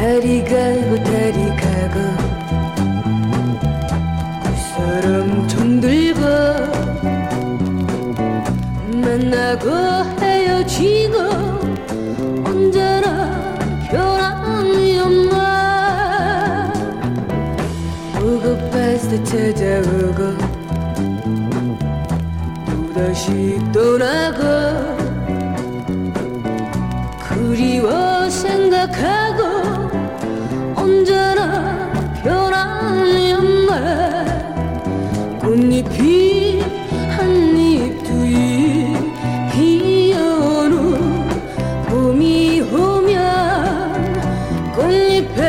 날이 가고 달이 가고. 구스럼 정들고 만나고 헤어지고 언제나 변함이 없나. 때 찾아오고 또다시 떠나고 그리워 잎에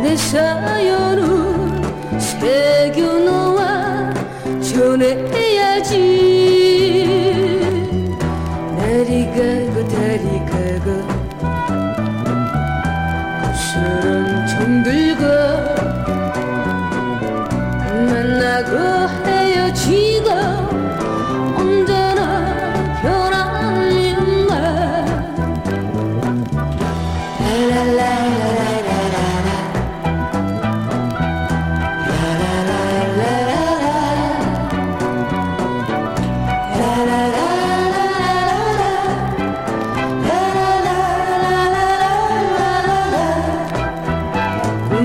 내 사연을 새겨놓아 전해야지. 내리 가고 달이 가고 구스름 정들고 만나고 헤어지고 언제나 변할 일만 랄랄라.